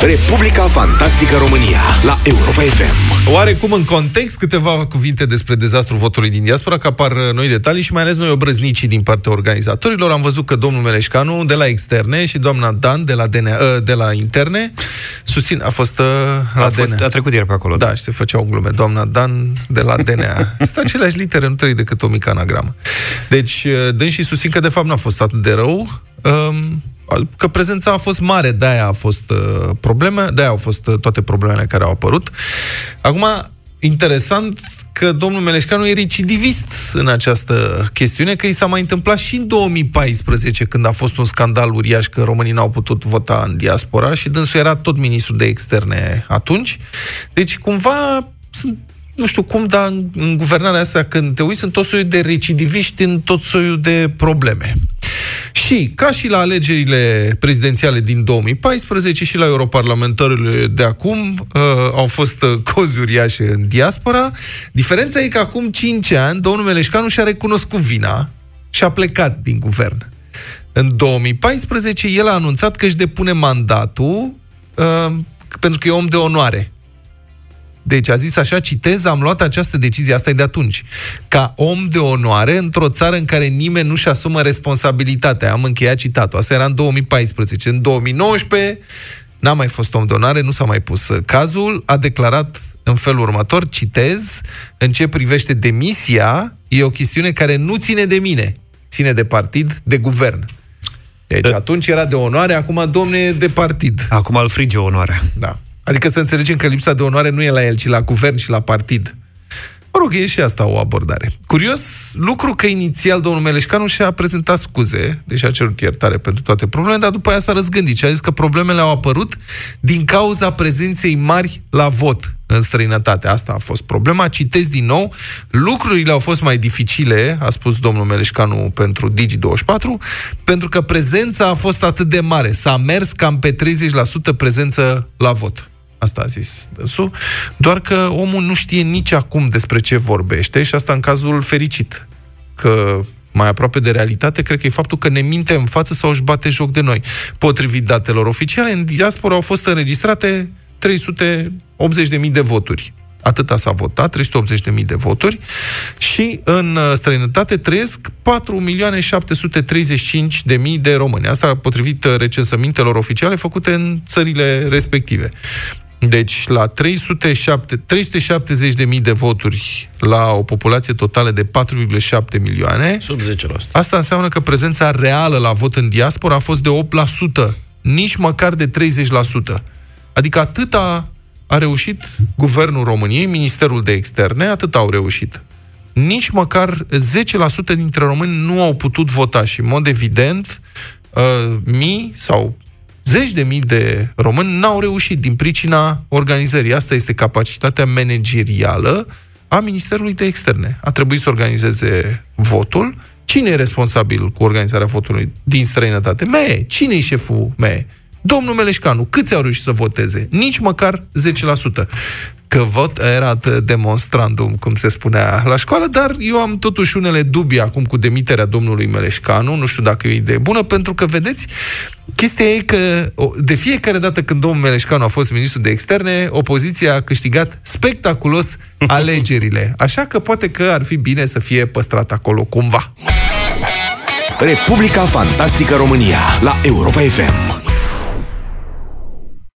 Republica Fantastică România la Europa FM. Oarecum în context câteva cuvinte despre dezastrul votului din diaspora, că apar noi detalii și mai ales noi obrăznicii din partea organizatorilor. Am văzut că domnul Meleșcanu de la externe și doamna Dan de la, DNA, ă, de la interne susțin, a fost ă, la a, fost, DNA. a trecut ieri pe acolo. Da, și se făceau glume. Doamna Dan de la DNA. Sunt aceleași litere, nu trei decât o mică anagramă. Deci, ă, dâns și susțin că de fapt n-a fost atât de rău. Um, că prezența a fost mare, de-aia a fost uh, probleme, de-aia au fost uh, toate problemele care au apărut. Acum, interesant că domnul Meleșcanu e recidivist în această chestiune, că i s-a mai întâmplat și în 2014, când a fost un scandal uriaș că românii n-au putut vota în diaspora și dânsul era tot ministru de externe atunci. Deci, cumva, sunt nu știu cum, dar în, în guvernarea asta, când te uiți, sunt tot soiul de recidiviști în tot soiul de probleme. Și, ca și la alegerile prezidențiale din 2014 și la europarlamentarile de acum, uh, au fost uh, cozi uriașe în diaspora. Diferența e că acum 5 ani, domnul Meleșcanu și-a recunoscut vina și a plecat din guvern. În 2014, el a anunțat că își depune mandatul uh, pentru că e om de onoare deci a zis așa, citez, am luat această decizie, asta e de atunci, ca om de onoare într-o țară în care nimeni nu-și asumă responsabilitatea. Am încheiat citatul. Asta era în 2014. În 2019 n-a mai fost om de onoare, nu s-a mai pus cazul, a declarat în felul următor, citez, în ce privește demisia, e o chestiune care nu ține de mine, ține de partid, de guvern. Deci atunci era de onoare, acum, domne, de partid. Acum îl frige onoarea. Da. Adică să înțelegem că lipsa de onoare nu e la el, ci la guvern și la partid. Mă rog, e și asta o abordare. Curios lucru că inițial domnul Meleșcanu și-a prezentat scuze, deși a cerut iertare pentru toate problemele, dar după aia s-a răzgândit și a zis că problemele au apărut din cauza prezenței mari la vot în străinătate. Asta a fost problema. Citez din nou, lucrurile au fost mai dificile, a spus domnul Meleșcanu pentru Digi24, pentru că prezența a fost atât de mare. S-a mers cam pe 30% prezență la vot. Asta a zis dânsul. Doar că omul nu știe nici acum despre ce vorbește și asta în cazul fericit. Că mai aproape de realitate, cred că e faptul că ne minte în față sau își bate joc de noi. Potrivit datelor oficiale, în diaspora au fost înregistrate 380.000 de voturi. Atâta s-a votat, 380.000 de voturi și în uh, străinătate trăiesc 4.735.000 de români. Asta potrivit uh, recensămintelor oficiale făcute în țările respective. Deci, la 307, 370.000 de voturi la o populație totală de 4,7 milioane, Sub 10%. asta înseamnă că prezența reală la vot în diaspora a fost de 8%, nici măcar de 30%. Adică atâta a reușit Guvernul României, Ministerul de Externe, atât au reușit. Nici măcar 10% dintre români nu au putut vota și, în mod evident, uh, mii sau zeci de mii de români n-au reușit din pricina organizării. Asta este capacitatea managerială a Ministerului de Externe. A trebuit să organizeze votul. Cine e responsabil cu organizarea votului din străinătate? MEE. Cine e șeful MEE? Domnul Meleșcanu, câți au reușit să voteze? Nici măcar 10%. Că vot era demonstrandum, cum se spunea la școală, dar eu am totuși unele dubii acum cu demiterea domnului Meleșcanu, nu știu dacă e o idee bună, pentru că, vedeți, chestia e că de fiecare dată când domnul Meleșcanu a fost ministru de externe, opoziția a câștigat spectaculos alegerile. Așa că poate că ar fi bine să fie păstrat acolo cumva. Republica Fantastică România la Europa FM.